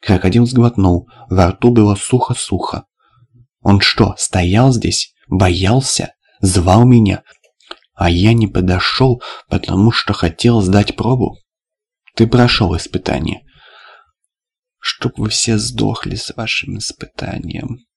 Крокодил сглотнул, во рту было сухо-сухо. Он что, стоял здесь? Боялся? Звал меня? А я не подошел, потому что хотел сдать пробу? Ты прошел испытание. Чтоб вы все сдохли с вашим испытанием.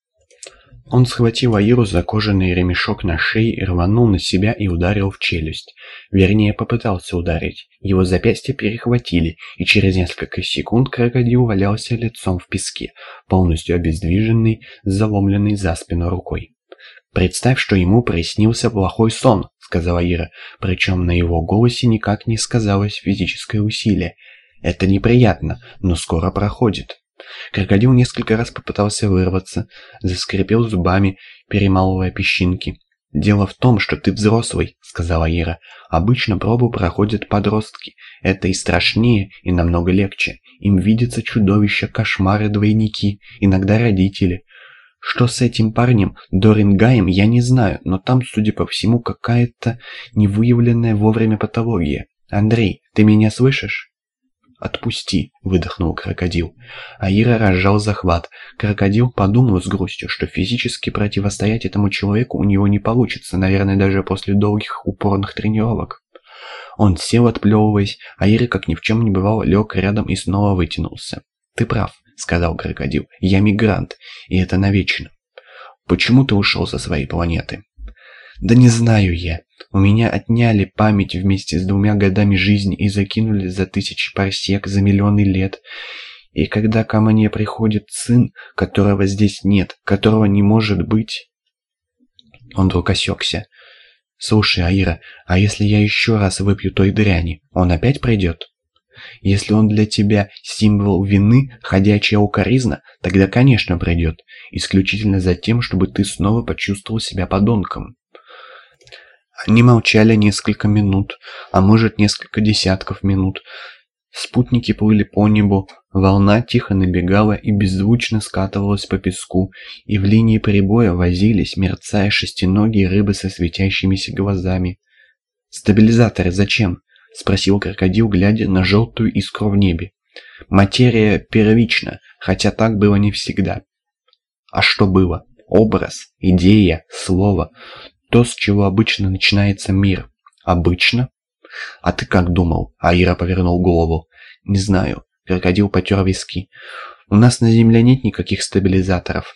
Он схватил Аиру за кожаный ремешок на шее рванул на себя и ударил в челюсть. Вернее, попытался ударить. Его запястья перехватили, и через несколько секунд крокодил валялся лицом в песке, полностью обездвиженный, заломленный за спину рукой. «Представь, что ему приснился плохой сон», — сказала Ира, причем на его голосе никак не сказалось физическое усилие. «Это неприятно, но скоро проходит». Крокодил несколько раз попытался вырваться, заскрипел зубами, перемалывая песчинки. «Дело в том, что ты взрослый», — сказала Ира. «Обычно пробу проходят подростки. Это и страшнее, и намного легче. Им видятся чудовища, кошмары, двойники, иногда родители. Что с этим парнем, Дорингаем, я не знаю, но там, судя по всему, какая-то невыявленная вовремя патология. Андрей, ты меня слышишь?» «Отпусти!» – выдохнул крокодил. Аира разжал захват. Крокодил подумал с грустью, что физически противостоять этому человеку у него не получится, наверное, даже после долгих упорных тренировок. Он сел, отплевываясь, а Ира, как ни в чем не бывало, лег рядом и снова вытянулся. «Ты прав», — сказал крокодил. «Я мигрант, и это навечно. Почему ты ушел со своей планеты?» «Да не знаю я. У меня отняли память вместе с двумя годами жизни и закинули за тысячи парсек, за миллионы лет. И когда ко мне приходит сын, которого здесь нет, которого не может быть...» Он вдруг осекся. «Слушай, Аира, а если я еще раз выпью той дряни, он опять придет?» Если он для тебя символ вины, ходячая укоризна, тогда, конечно, придет. Исключительно за тем, чтобы ты снова почувствовал себя подонком. Они молчали несколько минут, а может несколько десятков минут. Спутники плыли по небу, волна тихо набегала и беззвучно скатывалась по песку, и в линии прибоя возились, мерцая шестиногие рыбы со светящимися глазами. «Стабилизаторы зачем?» — спросил крокодил, глядя на желтую искру в небе. «Материя первична, хотя так было не всегда». «А что было? Образ, идея, слово. То, с чего обычно начинается мир. Обычно? А ты как думал? Аира повернул голову. Не знаю. Крокодил потер виски. У нас на Земле нет никаких стабилизаторов.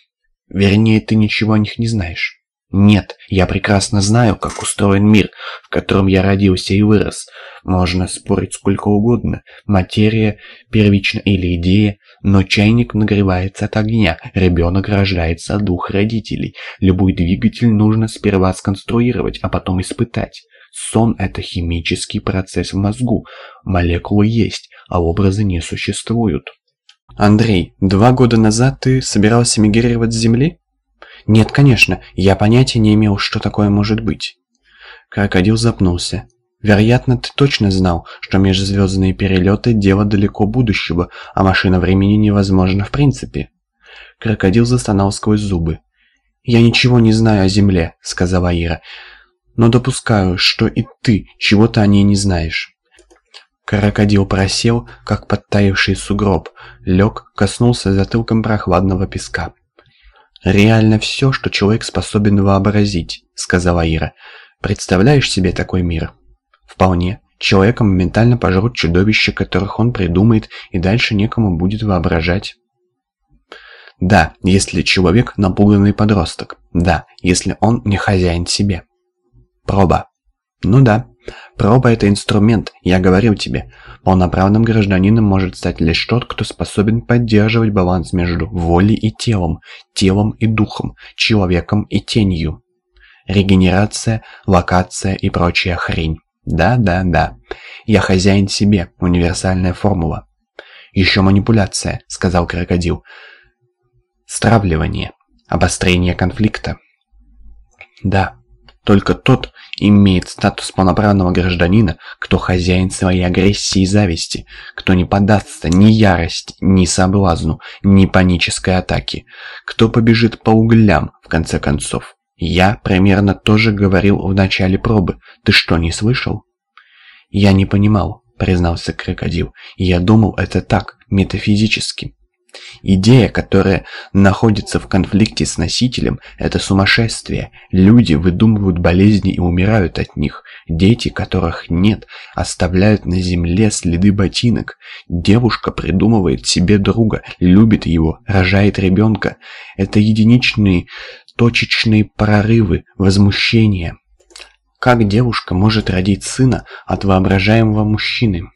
Вернее, ты ничего о них не знаешь. Нет, я прекрасно знаю, как устроен мир, в котором я родился и вырос. Можно спорить сколько угодно, материя первична или идея, но чайник нагревается от огня, ребенок рождается от двух родителей. Любой двигатель нужно сперва сконструировать, а потом испытать. Сон – это химический процесс в мозгу. Молекулы есть, а образы не существуют. Андрей, два года назад ты собирался мигрировать с Земли? «Нет, конечно, я понятия не имел, что такое может быть». Крокодил запнулся. «Вероятно, ты точно знал, что межзвездные перелеты – дело далеко будущего, а машина времени невозможна в принципе». Крокодил застонал сквозь зубы. «Я ничего не знаю о Земле», – сказала Ира. «Но допускаю, что и ты чего-то о ней не знаешь». Крокодил просел, как подтаявший сугроб, лег, коснулся затылком прохладного песка. «Реально все, что человек способен вообразить», — сказала Ира. «Представляешь себе такой мир?» «Вполне. Человека моментально пожрут чудовища, которых он придумает, и дальше некому будет воображать». «Да, если человек напуганный подросток. Да, если он не хозяин себе». «Проба». «Ну да, проба – это инструмент, я говорил тебе. Полноправным гражданином может стать лишь тот, кто способен поддерживать баланс между волей и телом, телом и духом, человеком и тенью. Регенерация, локация и прочая хрень. Да-да-да. Я хозяин себе, универсальная формула. Еще манипуляция, сказал крокодил. Стравливание, обострение конфликта. Да, только тот имеет статус полноправного гражданина, кто хозяин своей агрессии и зависти, кто не поддастся ни ярости, ни соблазну, ни панической атаке, кто побежит по углям, в конце концов. Я примерно тоже говорил в начале пробы. Ты что, не слышал? Я не понимал, признался крокодил. Я думал, это так, метафизически. Идея, которая находится в конфликте с носителем, это сумасшествие. Люди выдумывают болезни и умирают от них. Дети, которых нет, оставляют на земле следы ботинок. Девушка придумывает себе друга, любит его, рожает ребенка. Это единичные, точечные прорывы, возмущения. Как девушка может родить сына от воображаемого мужчины?